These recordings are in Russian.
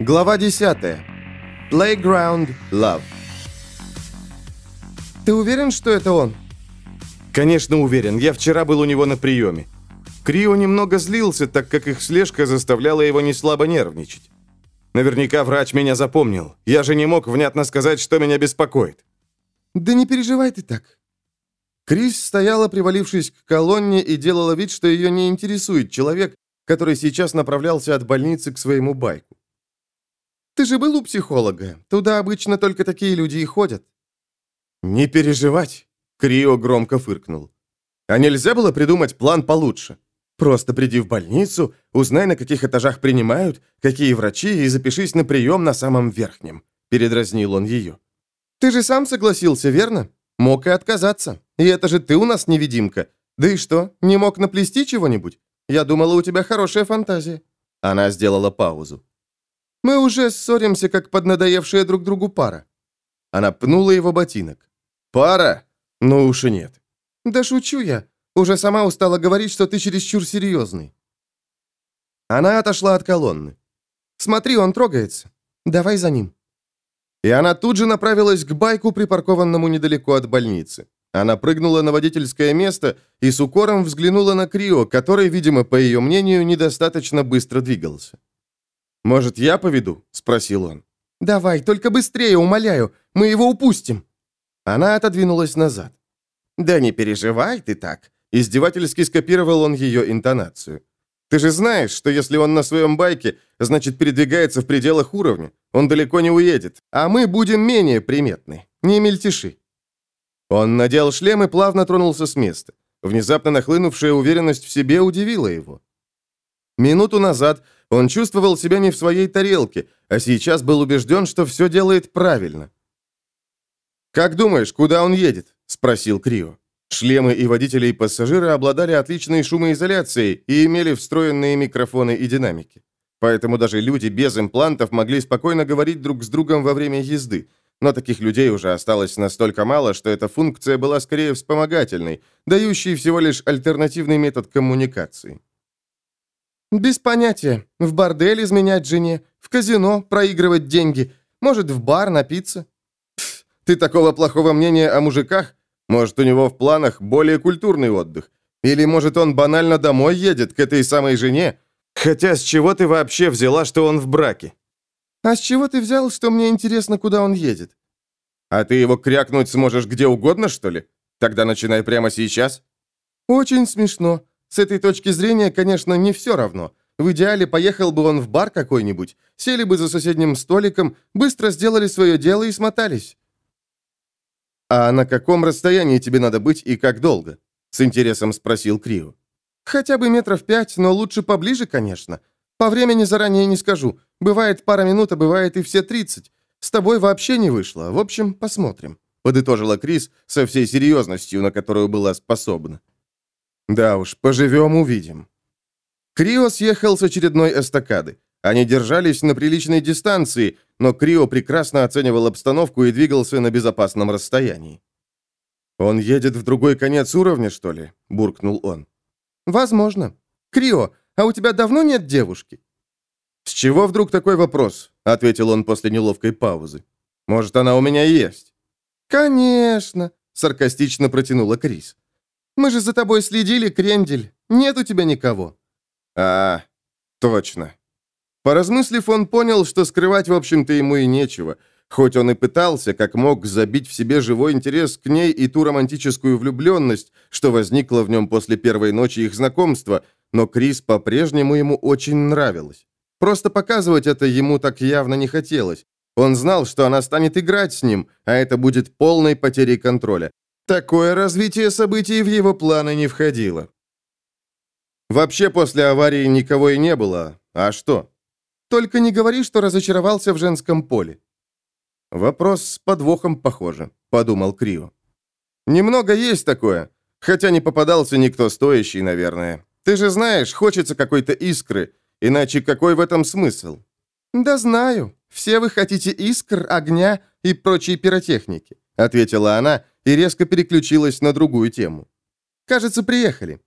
Глава 10. Playground Love. Ты уверен, что это он? Конечно, уверен. Я вчера был у него на приеме. Крио немного злился, так как их слежка заставляла его не слабо нервничать. Наверняка врач меня запомнил. Я же не мог внятно сказать, что меня беспокоит. Да не переживай ты так. Крис стояла, привалившись к колонне, и делала вид, что ее не интересует человек, который сейчас направлялся от больницы к своему байку. Ты же был у психолога. Туда обычно только такие люди и ходят». «Не переживать», — Крио громко фыркнул. «А нельзя было придумать план получше? Просто приди в больницу, узнай, на каких этажах принимают, какие врачи, и запишись на прием на самом верхнем», — передразнил он ее. «Ты же сам согласился, верно? Мог и отказаться. И это же ты у нас невидимка. Да и что, не мог наплести чего-нибудь? Я думала, у тебя хорошая фантазия». Она сделала паузу. Мы уже ссоримся, как поднадоевшая друг другу пара». Она пнула его ботинок. «Пара? Ну уж и нет». «Да шучу я. Уже сама устала говорить, что ты чересчур серьезный». Она отошла от колонны. «Смотри, он трогается. Давай за ним». И она тут же направилась к байку, припаркованному недалеко от больницы. Она прыгнула на водительское место и с укором взглянула на Крио, который, видимо, по ее мнению, недостаточно быстро двигался. «Может, я поведу?» — спросил он. «Давай, только быстрее, умоляю, мы его упустим». Она отодвинулась назад. «Да не переживай ты так», — издевательски скопировал он ее интонацию. «Ты же знаешь, что если он на своем байке, значит, передвигается в пределах уровня. Он далеко не уедет, а мы будем менее приметны. Не мельтеши». Он надел шлем и плавно тронулся с места. Внезапно нахлынувшая уверенность в себе удивила его. Минуту назад он чувствовал себя не в своей тарелке, а сейчас был убежден, что все делает правильно. «Как думаешь, куда он едет?» – спросил Крио. Шлемы и водители и пассажиры обладали отличной шумоизоляцией и имели встроенные микрофоны и динамики. Поэтому даже люди без имплантов могли спокойно говорить друг с другом во время езды. Но таких людей уже осталось настолько мало, что эта функция была скорее вспомогательной, дающей всего лишь альтернативный метод коммуникации. «Без понятия. В бордель изменять жене, в казино проигрывать деньги, может, в бар напиться». Пф, «Ты такого плохого мнения о мужиках? Может, у него в планах более культурный отдых? Или, может, он банально домой едет к этой самой жене? Хотя с чего ты вообще взяла, что он в браке?» «А с чего ты взял, что мне интересно, куда он едет?» «А ты его крякнуть сможешь где угодно, что ли? Тогда начинай прямо сейчас». «Очень смешно. С этой точки зрения, конечно, не все равно. В идеале поехал бы он в бар какой-нибудь, сели бы за соседним столиком, быстро сделали свое дело и смотались. «А на каком расстоянии тебе надо быть и как долго?» — с интересом спросил Крио. «Хотя бы метров пять, но лучше поближе, конечно. По времени заранее не скажу. Бывает пара минут, а бывает и все тридцать. С тобой вообще не вышло. В общем, посмотрим», — подытожила Крис со всей серьезностью, на которую была способна. Да уж, поживем, увидим. Крио съехал с очередной эстакады. Они держались на приличной дистанции, но Крио прекрасно оценивал обстановку и двигался на безопасном расстоянии. «Он едет в другой конец уровня, что ли?» – буркнул он. «Возможно. Крио, а у тебя давно нет девушки?» «С чего вдруг такой вопрос?» – ответил он после неловкой паузы. «Может, она у меня есть?» «Конечно», – саркастично протянула Крис. Мы же за тобой следили, Крендель. Нет у тебя никого». «А, точно». Поразмыслив, он понял, что скрывать, в общем-то, ему и нечего. Хоть он и пытался, как мог, забить в себе живой интерес к ней и ту романтическую влюбленность, что возникла в нем после первой ночи их знакомства, но Крис по-прежнему ему очень нравилась. Просто показывать это ему так явно не хотелось. Он знал, что она станет играть с ним, а это будет полной потерей контроля. Такое развитие событий в его планы не входило. Вообще после аварии никого и не было. А что? Только не говори, что разочаровался в женском поле. Вопрос с подвохом, похоже, подумал Крио. Немного есть такое, хотя не попадался никто стоящий, наверное. Ты же знаешь, хочется какой-то искры, иначе какой в этом смысл? Да знаю. Все вы хотите искр, огня и прочей пиротехники, ответила она и резко переключилась на другую тему. «Кажется, приехали».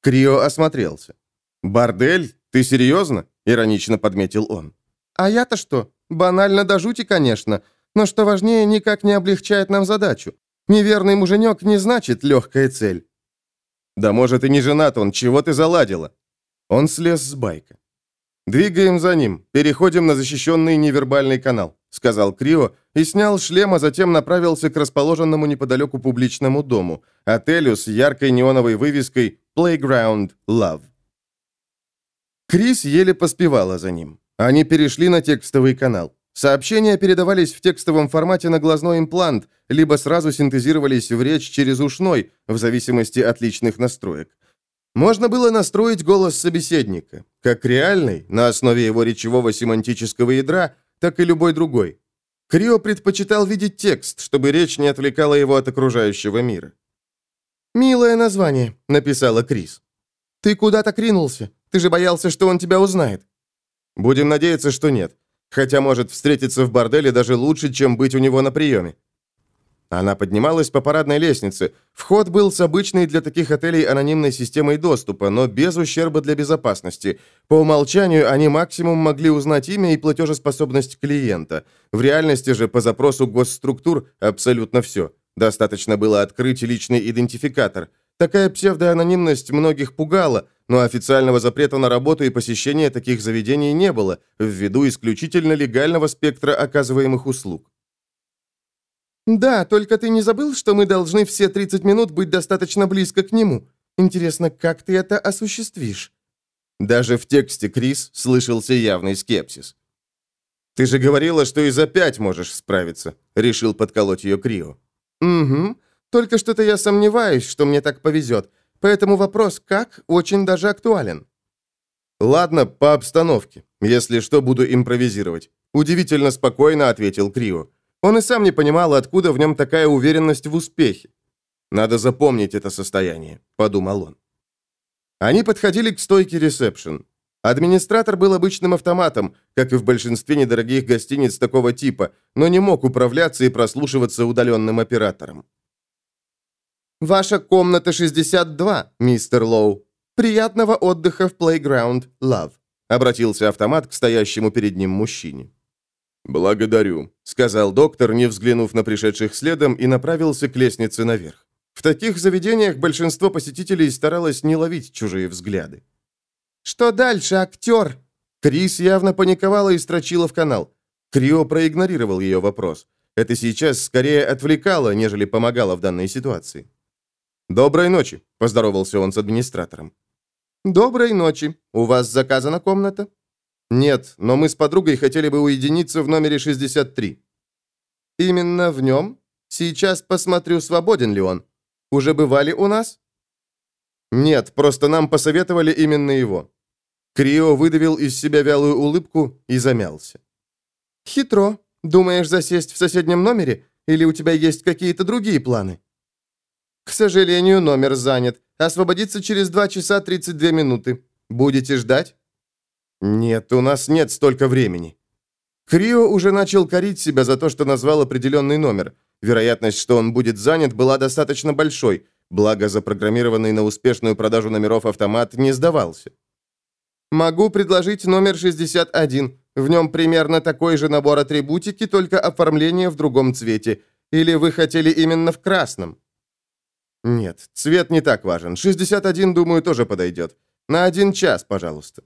Крио осмотрелся. «Бордель? Ты серьезно?» — иронично подметил он. А я-то что? Банально до жути, конечно. Но что важнее, никак не облегчает нам задачу. Неверный муженек не значит легкая цель. Да может и не женат он, чего ты заладила? Он слез с байка. «Двигаем за ним, переходим на защищенный невербальный канал», сказал Крио и снял шлем, а затем направился к расположенному неподалеку публичному дому, отелю с яркой неоновой вывеской «Playground Love». Крис еле поспевала за ним. Они перешли на текстовый канал. Сообщения передавались в текстовом формате на глазной имплант, либо сразу синтезировались в речь через ушной, в зависимости от личных настроек. Можно было настроить голос собеседника, как реальный, на основе его речевого семантического ядра, так и любой другой. Крио предпочитал видеть текст, чтобы речь не отвлекала его от окружающего мира. «Милое название», — написала Крис. «Ты куда-то кринулся. Ты же боялся, что он тебя узнает». «Будем надеяться, что нет. Хотя, может, встретиться в борделе даже лучше, чем быть у него на приеме». Она поднималась по парадной лестнице. Вход был с обычной для таких отелей анонимной системой доступа, но без ущерба для безопасности. По умолчанию они максимум могли узнать имя и платежеспособность клиента. В реальности же по запросу госструктур абсолютно все. Достаточно было открыть личный идентификатор. Такая псевдоанонимность многих пугала, но официального запрета на работу и посещение таких заведений не было, ввиду исключительно легального спектра оказываемых услуг. «Да, только ты не забыл, что мы должны все 30 минут быть достаточно близко к нему? Интересно, как ты это осуществишь?» Даже в тексте Крис слышался явный скепсис. «Ты же говорила, что и за пять можешь справиться», — решил подколоть ее Крио. «Угу. Только что-то я сомневаюсь, что мне так повезет. Поэтому вопрос «как» очень даже актуален». «Ладно, по обстановке. Если что, буду импровизировать». Удивительно спокойно ответил Крио. Он и сам не понимал, откуда в нем такая уверенность в успехе. «Надо запомнить это состояние», — подумал он. Они подходили к стойке ресепшн. Администратор был обычным автоматом, как и в большинстве недорогих гостиниц такого типа, но не мог управляться и прослушиваться удаленным оператором. «Ваша комната 62, мистер Лоу. Приятного отдыха в Playground, Love», — обратился автомат к стоящему перед ним мужчине. «Благодарю», — сказал доктор, не взглянув на пришедших следом, и направился к лестнице наверх. В таких заведениях большинство посетителей старалось не ловить чужие взгляды. «Что дальше, актер?» Крис явно паниковала и строчила в канал. Крио проигнорировал ее вопрос. Это сейчас скорее отвлекало, нежели помогало в данной ситуации. «Доброй ночи», — поздоровался он с администратором. «Доброй ночи. У вас заказана комната?» «Нет, но мы с подругой хотели бы уединиться в номере 63». «Именно в нем? Сейчас посмотрю, свободен ли он. Уже бывали у нас?» «Нет, просто нам посоветовали именно его». Крио выдавил из себя вялую улыбку и замялся. «Хитро. Думаешь засесть в соседнем номере? Или у тебя есть какие-то другие планы?» «К сожалению, номер занят. Освободится через 2 часа 32 минуты. Будете ждать?» «Нет, у нас нет столько времени». Крио уже начал корить себя за то, что назвал определенный номер. Вероятность, что он будет занят, была достаточно большой, благо запрограммированный на успешную продажу номеров автомат не сдавался. «Могу предложить номер 61. В нем примерно такой же набор атрибутики, только оформление в другом цвете. Или вы хотели именно в красном?» «Нет, цвет не так важен. 61, думаю, тоже подойдет. На один час, пожалуйста».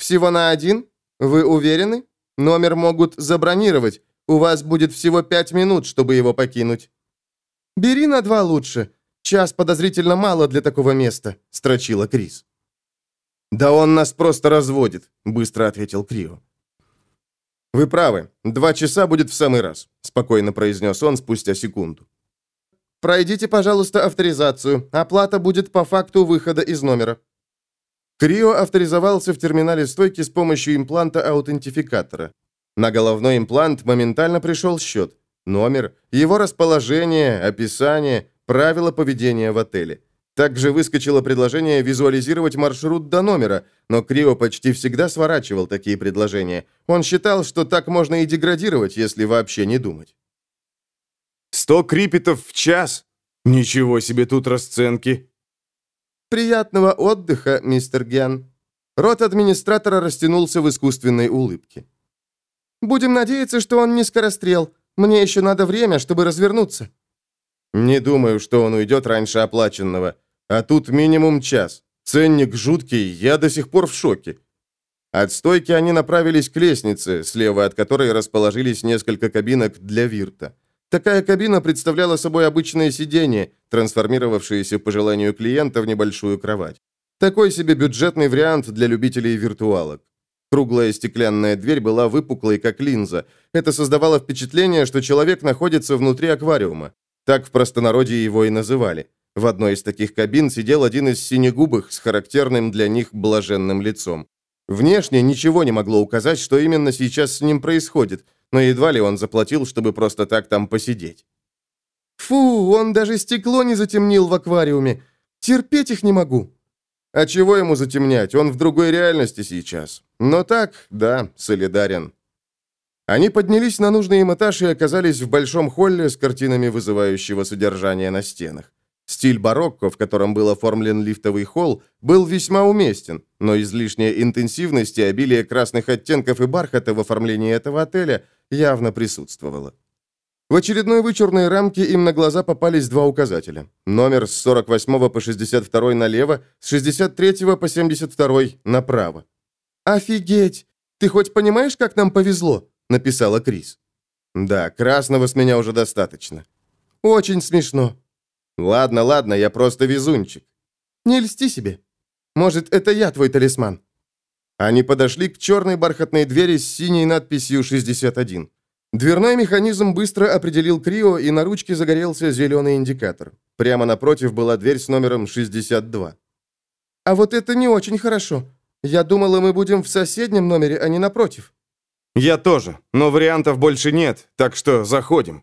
Всего на один? Вы уверены? Номер могут забронировать. У вас будет всего пять минут, чтобы его покинуть. Бери на два лучше. Час подозрительно мало для такого места, строчила Крис. Да он нас просто разводит, быстро ответил Крио. Вы правы. Два часа будет в самый раз, спокойно произнес он спустя секунду. Пройдите, пожалуйста, авторизацию. Оплата будет по факту выхода из номера. Крио авторизовался в терминале стойки с помощью импланта-аутентификатора. На головной имплант моментально пришел счет. Номер, его расположение, описание, правила поведения в отеле. Также выскочило предложение визуализировать маршрут до номера, но Крио почти всегда сворачивал такие предложения. Он считал, что так можно и деградировать, если вообще не думать. «Сто крипетов в час? Ничего себе тут расценки!» «Приятного отдыха, мистер Ген». Рот администратора растянулся в искусственной улыбке. Будем надеяться, что он не скорострел. Мне еще надо время, чтобы развернуться». «Не думаю, что он уйдет раньше оплаченного. А тут минимум час. Ценник жуткий, я до сих пор в шоке». От стойки они направились к лестнице, слева от которой расположились несколько кабинок для Вирта. Такая кабина представляла собой обычное сиденье, трансформировавшееся по желанию клиента в небольшую кровать. Такой себе бюджетный вариант для любителей виртуалок. Круглая стеклянная дверь была выпуклой, как линза. Это создавало впечатление, что человек находится внутри аквариума. Так в простонародье его и называли. В одной из таких кабин сидел один из синегубых с характерным для них блаженным лицом. Внешне ничего не могло указать, что именно сейчас с ним происходит, но едва ли он заплатил, чтобы просто так там посидеть. «Фу, он даже стекло не затемнил в аквариуме. Терпеть их не могу». «А чего ему затемнять? Он в другой реальности сейчас. Но так, да, солидарен». Они поднялись на нужный им этаж и оказались в большом холле с картинами вызывающего содержания на стенах. Стиль барокко, в котором был оформлен лифтовый холл, был весьма уместен, но излишняя интенсивность и обилие красных оттенков и бархата в оформлении этого отеля явно присутствовало. В очередной вычурной рамке им на глаза попались два указателя. Номер с 48 по 62 налево, с 63 по 72 направо. «Офигеть! Ты хоть понимаешь, как нам повезло?» — написала Крис. «Да, красного с меня уже достаточно». «Очень смешно». «Ладно, ладно, я просто везунчик». «Не льсти себе. Может, это я твой талисман?» Они подошли к черной бархатной двери с синей надписью «61». Дверной механизм быстро определил Крио, и на ручке загорелся зеленый индикатор. Прямо напротив была дверь с номером 62. «А вот это не очень хорошо. Я думала, мы будем в соседнем номере, а не напротив». «Я тоже, но вариантов больше нет, так что заходим».